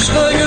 aşkın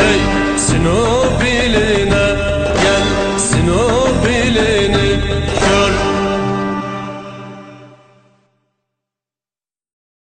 Hey!